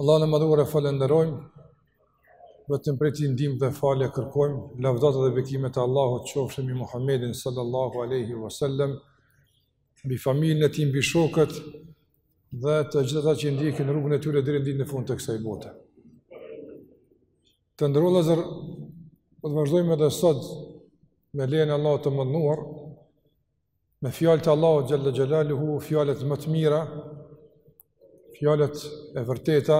Allahun e madhëruar e falenderojmë, vetëm prej tij ndihmë dhe falje kërkojmë, lavdatat dhe bekimet e Allahut qofshin mbi Muhammedin sallallahu aleyhi wa sallam, mbi familën e tij mbi shokët dhe të gjithë ata që ndjekin rrugën e tyre deri në ditën e fundit të kësaj bote. Të nderuar vëllezër, do të vazhdojmë edhe sot me lejen e Allahut të madhëruar, Me fjalët e Allahut xhalla xhalaluhu, fjalët më të mira, fjalët e vërteta,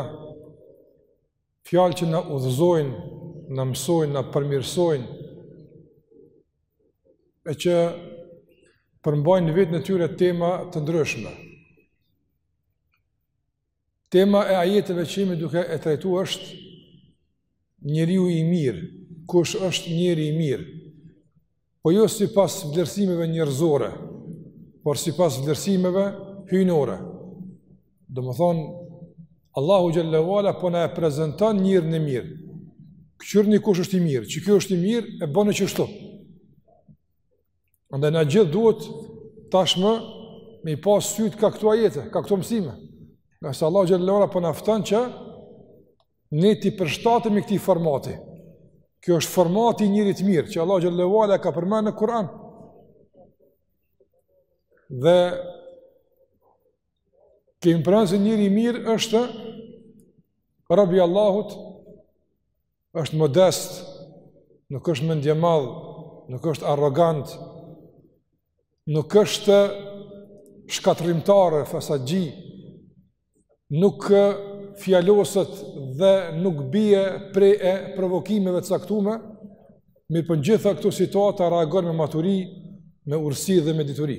fjalë që na udhëzojnë, na mësojnë, na përmirësojnë e që përmbajnë në veten e tyre tema të ndryshme. Tema e ajeteve që jemi duke e trajtu është njeriu i mirë, kush është njeri i mirë, po jo sipas vlerësimeve njerëzore, por sipas vlerësimeve hyjnore. Domethonë, Allahu xhelle ue ala po na e prezenton njerin e mirë, kqyrni kush është i mirë, qiky është i mirë, e bon qishtu Andaj na të gjithë duhet tashmë me i pas sytë ka këto ajete, ka këto mësime. Ngase Allahu xhelle ue ala po na fton që ne t'i përshtatemi këtij formati. Ky është formati i njerit të mirë, që Allahu xhelle ue ala ka përmend në Kur'an. Dhe kemi përmend se njeri i mirë është rob i Allahut është modest, nuk është mendjemadh, nuk është arrogant, nuk është shkatërrimtar e fesatxhi, nuk fjaloset dhe nuk bie pre e provokimeve të caktume, mirëpo në gjitha këto situata reagon me maturi, me urtësi dhe me dituri.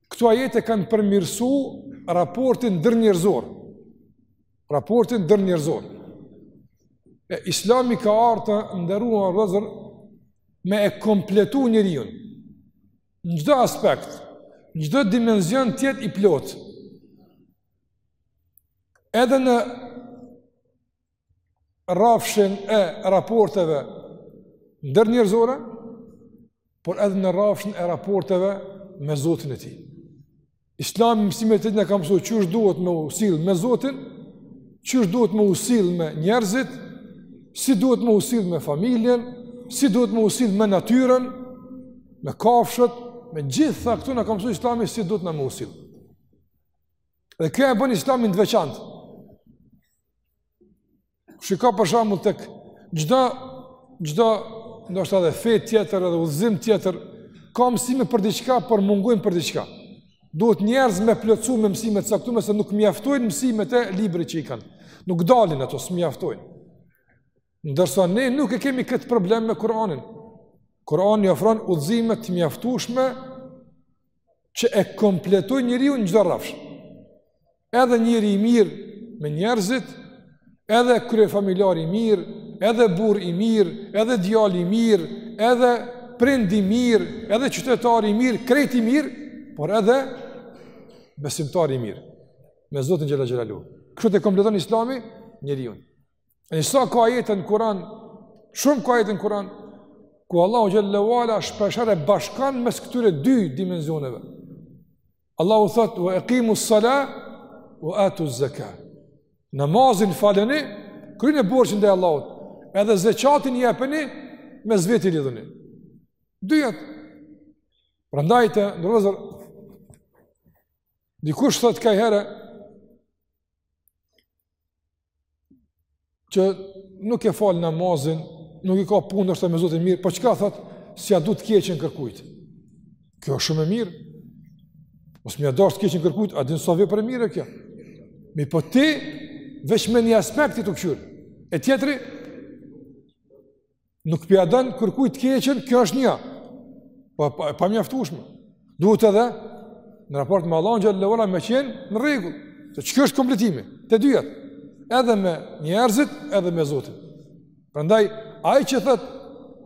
Këto ajete kanë përmirësu raportin ndërnjerëzor. Raportin ndërnjerëzor. E islami ka ardhë të nderuar vëllezër me e kompletu njeriun. Në çdo aspekt, në çdo dimenzion të jetë i plotë. Edhe në rrafshin e raporteve ndërnjerëzore, por edhe në rrafshin e raporteve me Zotin e tij. Islami mësimet e tij na ka mësu qysh duhet me u sill me Zotin, qysh duhet me u sill me njerëzit, si duhet me u sill me familjen, si duhet me u sill me natyrën, me kafshët, me gjitha këto na ka mësu Islami si duhet me u sill. Dhe kjo e bën Islamin të veçantë. Shiko për shembull tek çdo çdo ndoshta edhe fe tjetër edhe udhëzim tjetër ka mësime për diçka, por mungojnë për diçka. Duhet njerëz me plotësu me mësime të caktuara se nuk mjaftojnë mësimet e librit që i kanë. Nuk dalin ato, s'mjaftojnë. Ndërsa ne nuk e kemi këtë problem me Kur'anin. Kur'ani ofron udhëzime të mjaftueshme që e kompletojnë njeriun në çdo rrafsh. edhe njeri i mirë me njerëzit, edhe kryefamiljar i mirë, edhe burrë i mirë, edhe djalë i mirë, edhe prind i mirë, edhe qytetar i mirë, krejt i mirë, por edhe besimtar i mirë, me Zotin xhel-le xhelaluhu. Kështu e kompleton islami njeriun. E një sa ka ajete në kuran, shumë ka ajete në kuran, ku Allahu xhel-le ue ala shpeshherë bashkon mes këtyre dy dimensioneve. Allahu thot wa aqimu s-sala wa atu z-zaka. Namazin faleni, kryeni borxhin ndaj Allahut. Edhe zeqatin jepeni, mes veti lidhuni. Dyjat. Prandaj të nderuar Dikush thot kajherë që nuk e fal namazin, nuk i ka punë ndoshta me Zotin mirë, po çka thot, s'ia du të keqën kërkujt. Kjo është shumë e mirë. Mos me ia dash të keqën kërkujt, a din sa vepër e mirë kjo. Mirëpo ti veç me një aspekt je tu e kqyr. E tjetri Nuk po ia don kërkuj të keqen, kjo është një. Po, e pamjaftushme. Duhet edhe, në raport me Allahun xhel-le ue ala, me qenë në rregull. Se qikjo është kompletimi, të dyjat. Edhe me njerëzit, edhe me Zotin. Prandaj, ai që thotë,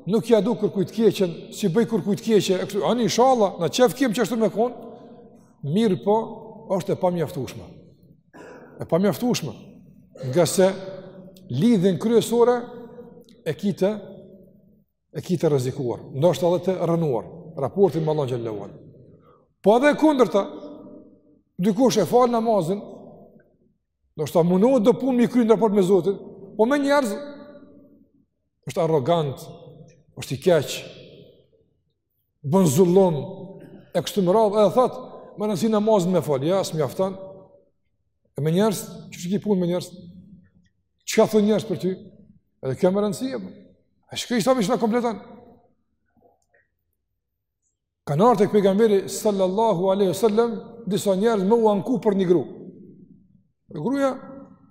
nuk ia du kërkuj të keqen, s'i bëj kërkuj të keqen, e kështu, ani inshallah, në qejf kemi qashtu me konë, mirëpo, është e pamjaftushme. e pamjaftushme, ngase lidhjen kryesore e ki të, e ki të rrezikuar, ndoshta edhe të rrënuar raportin me Allahun xhel-le ue ala. Po edhe e kundërta, dikush e fal namazin, ndoshta mundohet do punë me i kry në raport me Zotin, po me njerëz është arrogant, është i keq. bën zullum, e kështu me radhë, edhe thot, më rëndësi namazin me falë, jo, s'mjafton, e me njerëz, qysh ki punë me njerëz, çka thonë njerëz për ty, edhe kjo me rëndësi, e po. Shiko islami qysh na kompleton. Kanë ardh tek pejgamberi, sallallahu aleyhi sallam, disa njerëz me u anku për një gru. E gruja,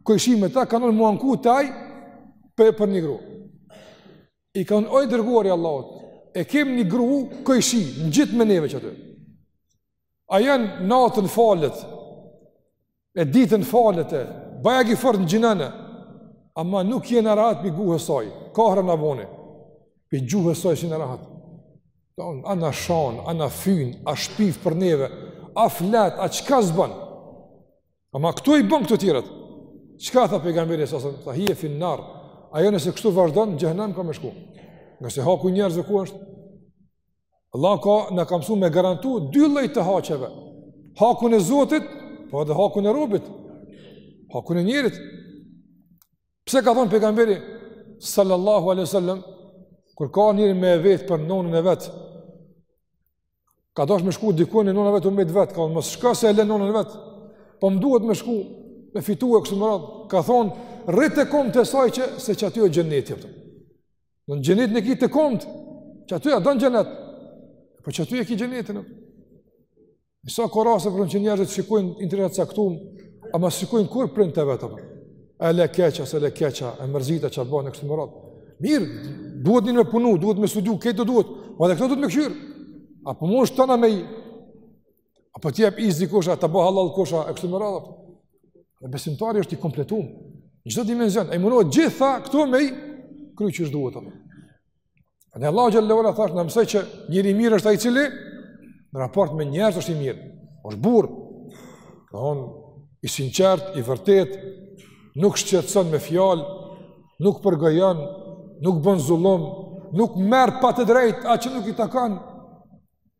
kojshi me ta, kanë ardh me u anku te ai, për, për një gru. I kanë o i dërguar i Allahut, e kem një gru kojshi, ngjit me neve qaty. Ajo natën falet, e ditën falet e, bajagi fort ngjinon, ama nuk jena rahat pi guhës saj, kahrë në abone, pi guhës saj s'jena rahat. A na shan, a na fyn, a shpif për neve, a flet, a çka s'ban. Ama këto i bën këto tjerat. Çka tha pejgamberi sa sa tha hije finnar. Ajo nëse kështu vazhdon në xhehenem ka me shku. Ngase haku i njerëzve është. Allahu na ka mësu me garantu dy lloj të haqeve. Hakun e Zotit, po edhe hakun e robit. Hakun e njerit. Pse ka thon pejgamberi sallallahu alaihi wasallam kur ka njëri me vet për nonën e vet, Ka dasht me shku diku e nëna e vet u mbet vetë, ka thonë, mos shko se e le nënën vetë, po më duhet me shku, me fitu e kështu me radhë, ka thonë, rri te komt e saj se qaty e xheneti, jepëtë. Xhenetin e ki te komt, qaty e don xhenet, po qaty e ki xhenetin. E sa ka raste, përën që njerëzit shikojnë interes t'caktum, ama shikojnë kur prindët e vet, e le keq a s'e le keq, a e mërzit a çka bën e kështu me radhë. Mirë, duhet njeri me punu, duhet me studiu, këto duhet, ama edhe këto duhet me kqyr. A po mund shtëna me i, a po t'jep izë kosha, ta bën hallall kosha, e kështu me radhë. Dhe besimtari është i kompletum, në çdo dimenzion, e munohet gjitha këto me i kry qysh duhet. Amë. E Allah xhelle ve ala thash na mësoi që njeri i mirë është ai cili në raport me njerëz është i mirë, është burrë, në hon, i sinqert, i vërtet, nuk shqetson me fjalë, nuk përgojon, nuk bën zullum, nuk merr pa të drejtë atë që nuk i takon,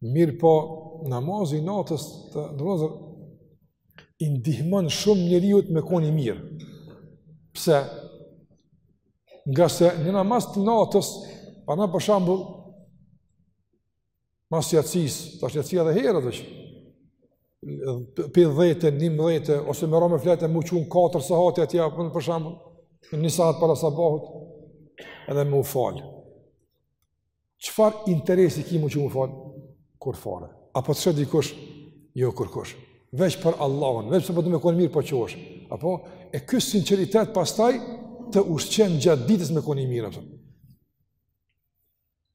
Mirëpo, namazi i natës të ndrozër, i ndihmon shumë njeriut me kon i mirë. Pse? Ngase një namaz të natës, pa në për shambull, mas jacisë, tash jacia dhe herë, dhe që, pi dhete, njëmdhete, ose me ra me flejt, m'u çu n'katër sahati atje, për në për shambull, një sahat para sabahut, edhe me u fal. Çfarë interesi ki m'u çu m'u fal? Kurrfarë. A po të sheh dikush? Jo, kurkush. Veç për Allahun, veç se po don me konë i mirë, po qysh. A po? E ky sinqeritet pastaj të ushqen gjatë ditës me konë i mirë, a po.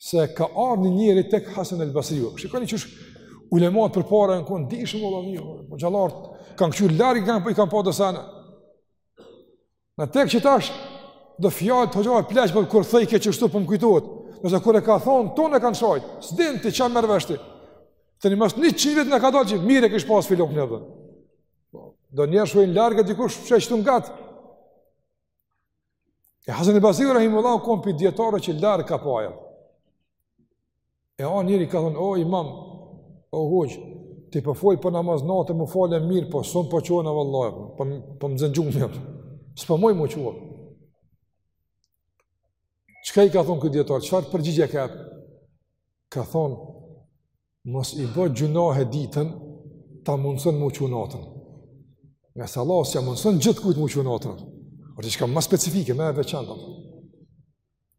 Se ka ardhë një njeri tek Hasan el Basriu. Shikoni qysh ulemat përpara kanë konë dijshëm o vëlla, jo hoxhallarët, kanë këqyrë larg, kanë pa, i kanë pa do sene. Na tek qetash do fjalë të hoxhëve pleq për kur thojke qështu po më kujtohet. Se kur e ka thon tanë e kanë shajt. S'din ti ça merr vesh ti. Tani mas njëqind vjetëve na ka dalë që mirë kish pas filok në dhe. Po, do njerëz shohin larg e dikush sheh qëtu ngat. E Hasan el Basriu rahimehullah u konë prej dijetarëve që larg ka pa ai. E njëri i ka thonë, o imam, o hoxhë, ti po fol për namaz nate, me u falë mirë, po s'un po çohna vallahi, po, po, po më zën gjumi, s'po muj me u çu. Çka i ka thonë ky dijetar, çfarë përgjigje i ka dhënë? Ka thonë, mos i bë gjynahe ditën, ta mundëson me u çu natën. Ngase Allahu s'ia mundëson gjithkujt me u çu natën. Por diçka ma specifike, ma e veçantë.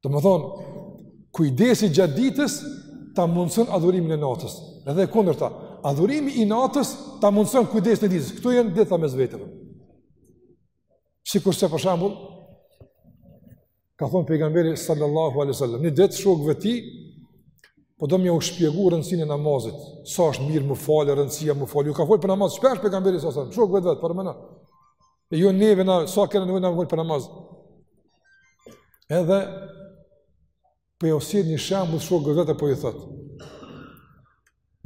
Domethonë, kujdesi gjatë ditës ta mundëson adhurimin e natës. Edhe e kundërta, adhurimi i natës ta mundëson kujdesin e ditës. Këto janë lidhta mes veti. Sikurse për shembull, ka thonë pejgamberi sallallahu alejhi ve selem, një ditë shokëve t'vet, po do me jau shpjegu rëndësinë e namazit, sa është mirë me u falë, rëndësia me u falë, ju ka folë për namaz shpesh pejgamberi sallallahu alejhi ve selem, shokëve të vet, paramendo. E jo neve, na sa kena nevojë për namaz. Edhe po ju sjell një shembull shokëve të vet, po ju thot.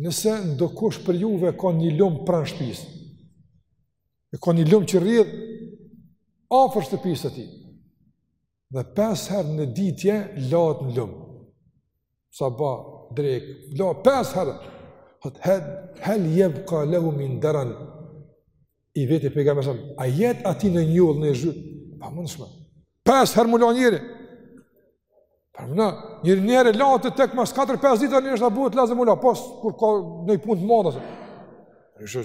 Nëse ndokush prej juve ka një lum pranë shtëpisë. E ka një lum që rrjedh afër shtëpisë së tij. dhe pesë herë në ditë lahet në lum. Sabah, drekë, lahet pesë herë. Thotë hel, hel jebka lehu min deren. I vet pejgamberi, a i jet atij ni njollë, ni zhig? E pamundshme. Pesë herë me u la njeri. Paramendo, njeri ni herë lahet tek mas 4-5 ditë, nëse është a bohet lazëm me u la, pos kur ka naj punë të madhe. Nështë,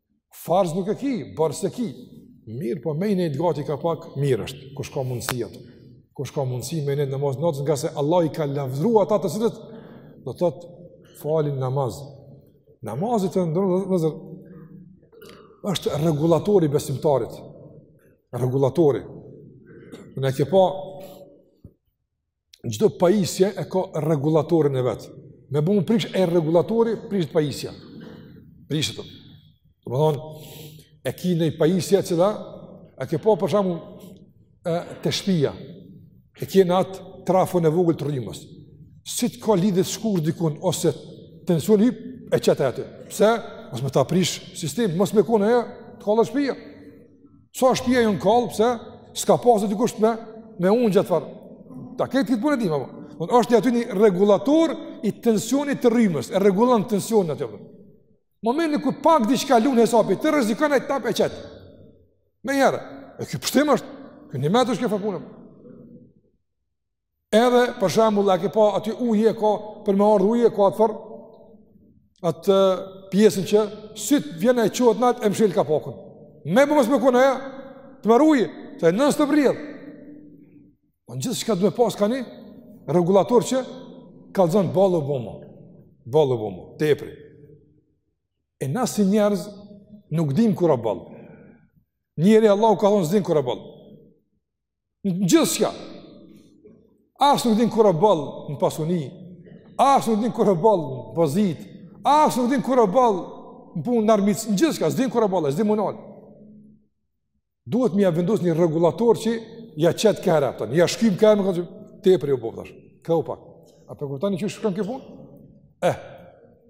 Farz nuk e ki, borxh s'e ki. Mirë, po me i nejt gati ka pak, mirë është, kush ka mundësi. Kush ka mundësi me i nejt namazit të natës, ngase Allahu i ka lavdëru ata të cilët, do të thotë falin namaz. Namazi, të nderuar vëllezër, është rregullatori i besimtarit. Rregullatori. Në e ke pa, çdo pajisje e ka rregullatorin e vet. Me u prish rregullatori prishet pajisja. Prishet. Domethonë e ki ni pajisje që da, a ke po për shembull te shpia. E ke ni atë trafon e vogël të rrymës. Si të ka lidhje t'shkurt dikun ose tensioni hyp, e qet aty. Pse? Mos me ta prish sistemin, mos me kon ajo, të kallet shpia. Sa so, shpia janë kallë, pse, s'ka pasë të dikush me, me unë gjithë farë. Tash këtë këtë punë e dimë, apo. është një aty një rregullator i tensionit të rrymës, e rregullon tensionin aty, po. Momentin ku pak diçka lun hesapi, të rrezikon ai tap e qet. Menjëherë, e kjo shpëtim është, kjo nimet është kjo far pune. Edhe për shembull, a ke pa aty uji ka për me ardh uji ka atë atë pjesën që si t'vjen e çohet nalt e mshel kapakun. Me bo mos me kon ajo, të merr uji, të e nësë të vridhë. Po në gjithçka duhet me pasë ka një rregullator që ka të thonë boll u bo mo, boll u bo mo, tepri. E na si njerëz nuk dimë kur â boll. Njeri Allahu ka thonë s'din kur â boll. Në gjithçka. As nuk din kur â boll në pasuni, as nuk din kur â boll në pozitë, as nuk din kur â boll në punë në armiqësi, në gjithçka, s'din kur â boll, s'din m'u nalë. Duhet me ja vendos një rregullator që ja qet kur, apëton, ja shkym kur, me kon që tepër u bo tash. Këta u pak. A po kuptoni qysh shkon kjo punë? Eh,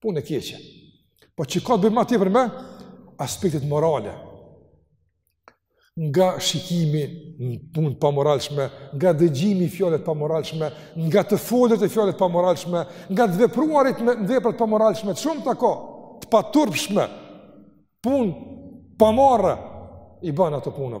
Punë e keqe. Po që ka të bëjë ma tepër me aspektet morale, nga shikimi në punë të pamoralshme, nga dëgjimi i fjalëve të pamoralshme, nga të folurit e fjalëve të pamoralshme, nga të vepruarit me vepra të pamoralshme, të shumë të ka, të paturpshme, punë pa marre, i banë ato punë.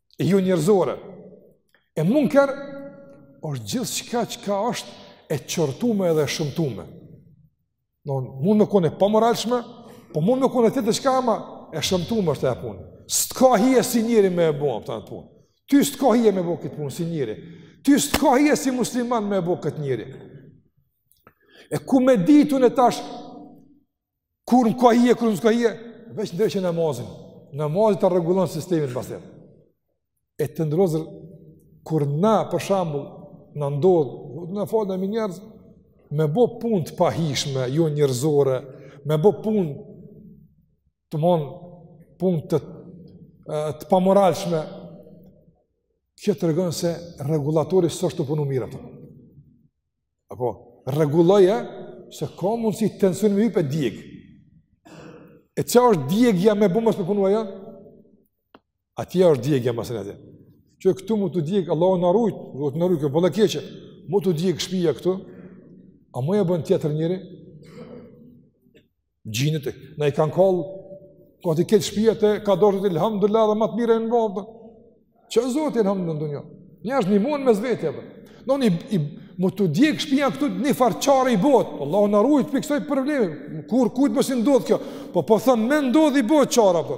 e jo njerëzore. E munker është gjithçka çka është e qortume edhe e shëmtume. Në mund me kon e pamoralshme, po mund me kon tjetër çka ama e shëmtume është ajo punë. S'ka hije si njeri me e bo atë punë. Ty s'të ka hije me bo këtë punë si njeri. Ty s'të ka hije si musliman me e bo këtë njeri. E ku me ditë na tash, Kur na ka hije, kur na s'ka hije, veç ndreqe namazin. Namazi ta rregullon sistemin të pasirë. E të ndrozër, kur na, për shembull, na ndodh, në falë në minjarës, me bo punë të pahijshme, jo njerëzore, me bo punë të mon, punë të, të pamoralshme, kjo tregon se rregullatori s'është tu punu mirë aty. Apo, rregulloje se ka mundësi tensioni me hyp e djeg. E çka është djegia me bo mos me punu ajo? Atje është djegia më së nëzje. Qe këtu mund t'u djeg, Allahu na rujt, Zoti na rujt, këpëllë e keqe, mund t'u djeg shpija këtu, ama e bën tjetër njeri? Gjinët e, na i kanë kallë, ku i ke shpijat e ka dalë elhamdulilah edhe ma të mira, apo. Që zoti elhamdulilah në dunja? Njerëzit ndihmojnë mes vete, apo. Në një, i, mu t'djeg shpija këtu njëfar çare i bohet, Allahu na rujtë prej kësoj problemi, kurkujt mos i ndodhë kjo, po po thom me ndodhë i bohet çarja, apo.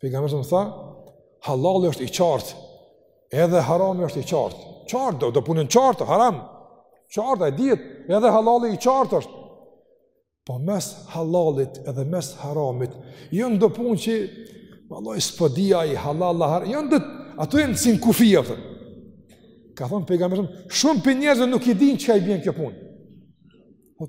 Pejgamberi më tha, halali është i qartë, edhe harami është i qartë. Qartë, do, do punë janë qartë, haram. Qartë, e din, edhe halali i qartë është. Po mes halalit edhe mes haramit, janë do punë që, vallahi, s'po di a i halal a haram, janë dhe, ato janë si në kufi, apo. Ka thonë pejgamberi, shumë prej njerëzve nuk e dinë çka i bjen kjo punë. Po,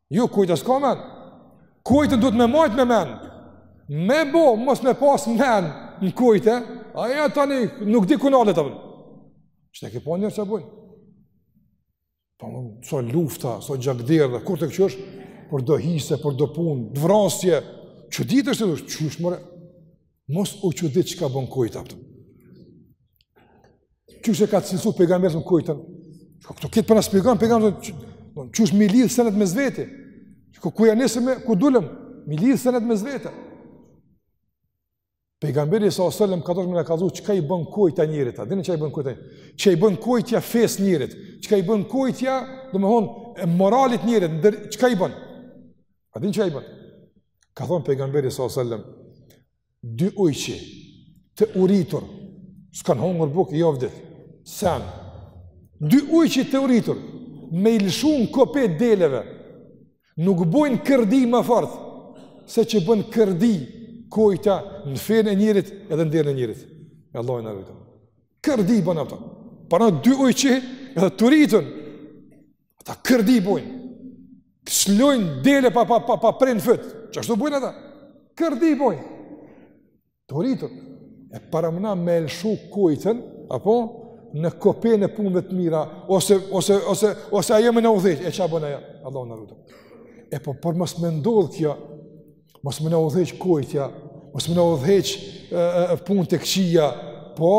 Jo, kojta s'ka men. Kojtën duhet me majtë me men. Me bo, mos me pas men në kojtë, ajo tani nuk di ku nalet, vëlla. Qe, ti ke pa njerëzit ça bojnë. Pa po, më, sa lufta, sa gjakderdhje, kur të kqyrsh, për do hise, për do punë, t'vrasje, që ditë është të dush, që është mëre. Mos u çudi çka bën kojta. Qysh e ka cilësu pejgamberi kojtën? Shiko, këtu këtë po na shpjegon pejgamberi, tani qysh me i lidhë senet mes veti. Shiko, ku ja nisëm e ku dulëm, me i lidhë senet mes veti. Pejgamberi sa o sëllëm ka dashtë me na kallzu çka i bën kojta njerit, a dini çka i bën kojta njerit, çka i bën kojtja fesë njerit, çka i bën kojtja, domethonë, moralit njerit, çka i bën, a dini çka i bën, Ka thonë pejgamberi sallallahu alajhi wasallam, dy ujq të uritur s'kan hongër bukë javë ditë. Sen. Dy ujq të uritur me i lshu n'kope t'deleve nuk bojnë kërdi ma fort se që bën kërdi kojta në fenë e njerit edhe në nderën e njerit. E Allahu na rujtë. Kërdi bën, apo. Paramno dy ujq edhe të uritur. Ata kërdi bojnë. S'lojnë dele pa, pa, pa, pa pre në fyt. Qashtu bojnë ata? Kërdi bojnë. Të uritur. E paramno me e lshu kojtën, apo, në kopenë e punëve të mira, ose, ose, ose, ose ajo me na udhëheq, e ça bën ajo? Allahu na rujtë. E po, për mos me ndodhë kjo, mos me na udhëheq kojtja, mos me na udhëheq punët e këqija, po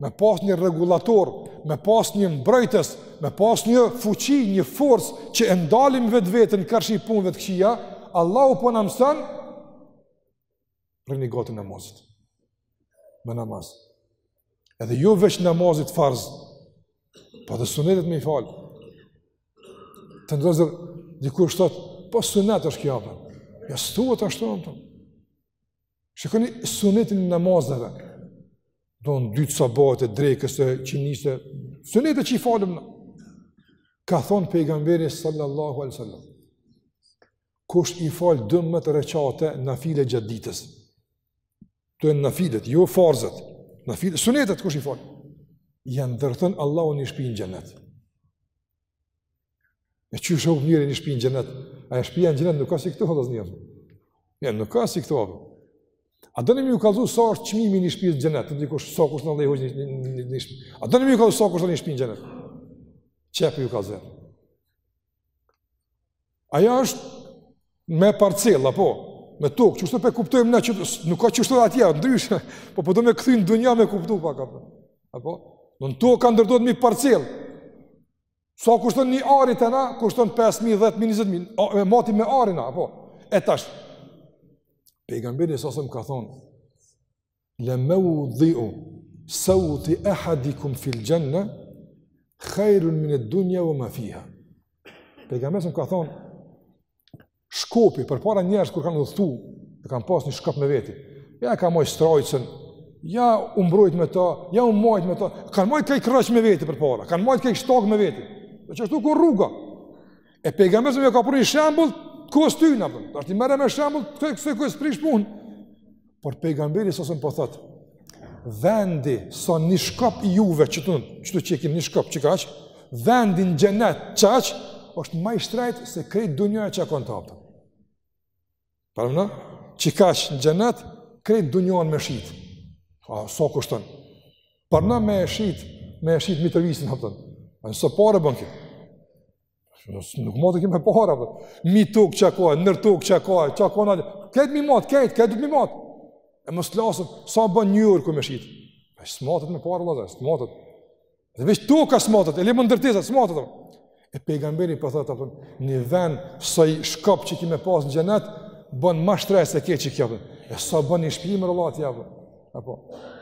me pas një rregullator, me pas një mbrojtës, me pas një fuqi, një forcë që e ndalim vetveten karshi punëve të këqija, Allahu po na mëson, rrini ngat namazit, me namaz. Edhe jo veç namazit farz, po dhe sunetet me i falë, Të nderuar, dikush thotë, po sunet është kjo, pra. Ja s'thuhet ashtu, në tëmë. Shikoni sunetin e namazeve, do me thënë dy t'sabahit, drekës, iqindisë, sunetet që i falim na. Ka thonë pejgamberi sallallahu alejhi ve sellem, kush i fal dymbëdhjetë reqate nafile gjatë ditës, d.m.th. nafilet, jo farzët, nafilet, sunetet, kush i fal, ia ndërton Allahu një shpi në xhenet. E shumë mirë një shpi në xhenet, a e shpia në xhenet nuk ka si këto, vëllezër. Ja, nuk ka si këto, vëllezër. A doni me ju kallzu sa është çmimi i një shpie në xhenet, thotë dikush sa kushton vallahi një, një, një, një shpi. A doni me ju kallzu sa kushton një shpi në xhenet. Qe po ju kallzoj. Ajo është me parcella, po, me tokë, qështu po e kuptojmë na, që, nuk ka qështu atje, ndryshe, po po do me kthy në dynja me kuptu, pak a po. Apo? Në në tokë ka ndërtojmë me parcellë. Sa, sa kushton një ar te na, kushton 5.000, 10.000, 20.000, matim me ari na, apo? E tash, pejgamberi s.a.v.s. ka thonë, Le meudiu seuti ehadikum fil xhenne, khajrun mined-dunja ve ma fiha. Pejgamberi s.a.v.s. ka thonë, shkopi, përpara njerëzit kur kanë udhëtu, e kanë pas një shkop me veti, ja ka majt strajcën, ja u mbrojt me ta, ja u majt me ta, kanë majt ka'j kërraç me veti përpara, kanë majt ka'j shkop me veti, dhe që është nuk unë rruga. E pejgamberi s.a.v.s. ia ka pru një shembul, kës ty në për, dhe është i merr me shembul, këtë e kësë e kësë prish punë, Por pejgamberi s.a.v.s. po thotë, vendi sa një shkop i juve që tun, çdo që keni një shkop që kaç, vendi në xhenet qaq është më i shtrejt se krejt dunjaja çka ka n'to. Paramendo, që kaq në xhenet krejt dunjanë me shit. A sa kushton? Paramendo me shit, me shit Mitrovicën hapën. Ai sa pare bën kjo? Nuk mund të kemi para, për. Po. mbi tokë çka ka, nër tokë çka ka, çka ka në alë, krejt me i mat, krejt, krejt duhet me i mat. E më slasëm, sa më bën një orë kur me shit. E s'matet me para, vllezër, s'matet. Dhe veç toka s'matet, e le më ndërtesat, s'matet. E pejgamberi po thotë, apër, një ven, sa një shkop që ki me pas në xhenet, bën ma shtrejt se krejt kjo. E sa bën një shpi mor, Allahu t'jep. Apo,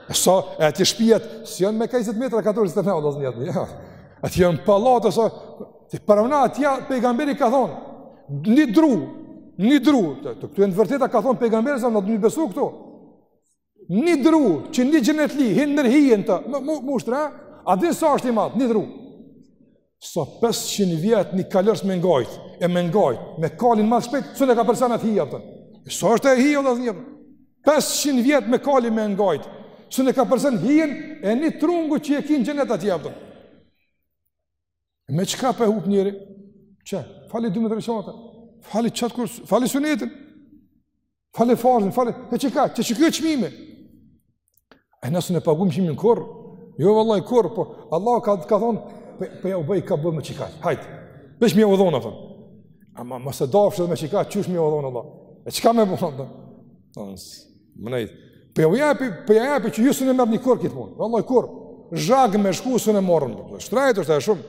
e sa, e aty shpijat, s'janë me ka 20 metra, katrorë, vëllezër, jo. Aty janë pallate, e sa, ti paramendon, aty janë, pejgamberi ka thonë, një dru, një dru, të, këto janë të vërteta ka thonë pejgamberi, s.a.v.s., duhet me i besu këto, një dru, që në xhenet, hin nër hijen e tij, më, më, më shtra, a di sa është i madh, një dru, Sa 500 vjet ni kalors me ngajt, e me ngajt, me kalin ma t'shpejt, s'un e kapërcen atë hije atje. Sa është hija atje? 500 vjet me kalin me ngajt, s'un e kapërcen hijen e ni trungu që e ki n'xhenet atje. Me çka po e hup njeri? Qe, fali 12 rekate. Fali qat kur, fali sunetin. Fale farzin, fale, e çka, çë, qiky çmim? E ne s'mun e pagum çmimin kur, jo vallahi kur, po Allah ka, ka thonë, po, po, po jau bëj kabull me qikaq, hajt, veç me jau dhonë, atë. Ama mos e dafsh edhe me qikaq, qysh me jau dhonë, Allah. E çka me bo atëherë? Nësë, me nejt, po jau jepi, po jau jepi që ju s'un e merrni kurrë këtë punë, vallahi kurrë, zhag me shku s'un e marrin, shtrejt është ajo shumë,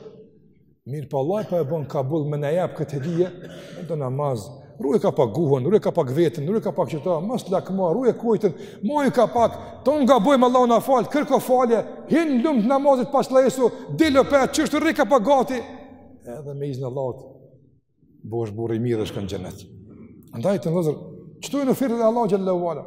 Mirëpo Allahu po e bon kabul me na jap këtë hedije, do namaz. Ruje kapak guhën, ruje kapak veten, ruje kapak qëta, mos lakmo, ruje kujtën, maje kapak, të gabojmë Allahu na fal, kërko falje, hin n'lum të namazit pastroju, dil prapë e qështu rri kapak gati, edhe me iznilah, bohesh burrë i mirë e shkon n'xhenet. Andaj të nderuar, qëtu e në firët e Allah xhele ve ala?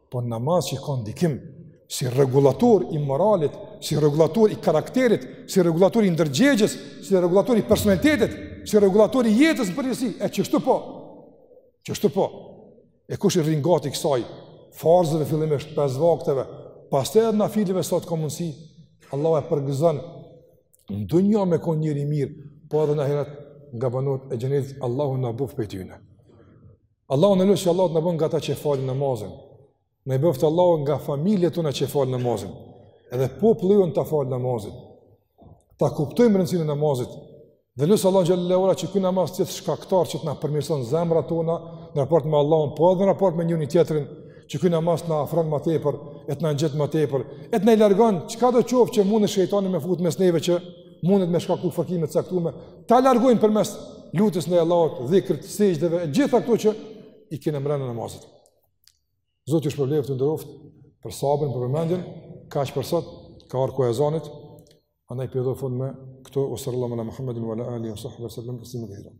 Po namaz që ka ndikim, si rregullator i moralit, si rregullator i karakterit, si rregullator i ndërgjegjes, si rregullator i personalitetit, si rregullator i jetës në përgjithësi, e qështu po, qështu po, e kush i rrin gati kësaj, farzeve fillimisht, pesë vakteve, pastaj edhe nafileve sa t'ka mundësi, Allahu e përgëzon, në dunja me konë njeri i mirë, po edhe në ahiret nga banorët e xhenetit, Allahu na boft prej tyne. Allahun e lus që Allahu të na bon nga ata që falin namazin, na i boftë Allahu nga familjet tona që falin namazin, edhe popullin tonë ta falin namazin, ta kuptojmë rëndësinë e namazit, dhe lus Allahun xhele ve ala që ky namaz të jetë shkaktar që të na përmirëson zemrat tona, në raport me Allahun po edhe në raport me njëni-tjetrin, që ky namaz të na afron ma tepër, e të na ngjet ma tepër, e të na i largon, çkado qoftë që mundet shejtani me fut mes neve që mundet me shkaku fërkime të caktume, ta largojnë për mes lutës në Allahot, dhikrit, sejtëve, gjitha këto që i kene mrenë në namazit. Zotë i shpërlejë të ndëroftë për sabën, për përmendjen, ka që përsat, ka arë ku e zanit, andaj për edhe fund me këto, o sërë Allah, mëna Muhammedin, mëna Ali, mëna Sahra, mëna Sahra, mëna Sahra, mëna Sahra,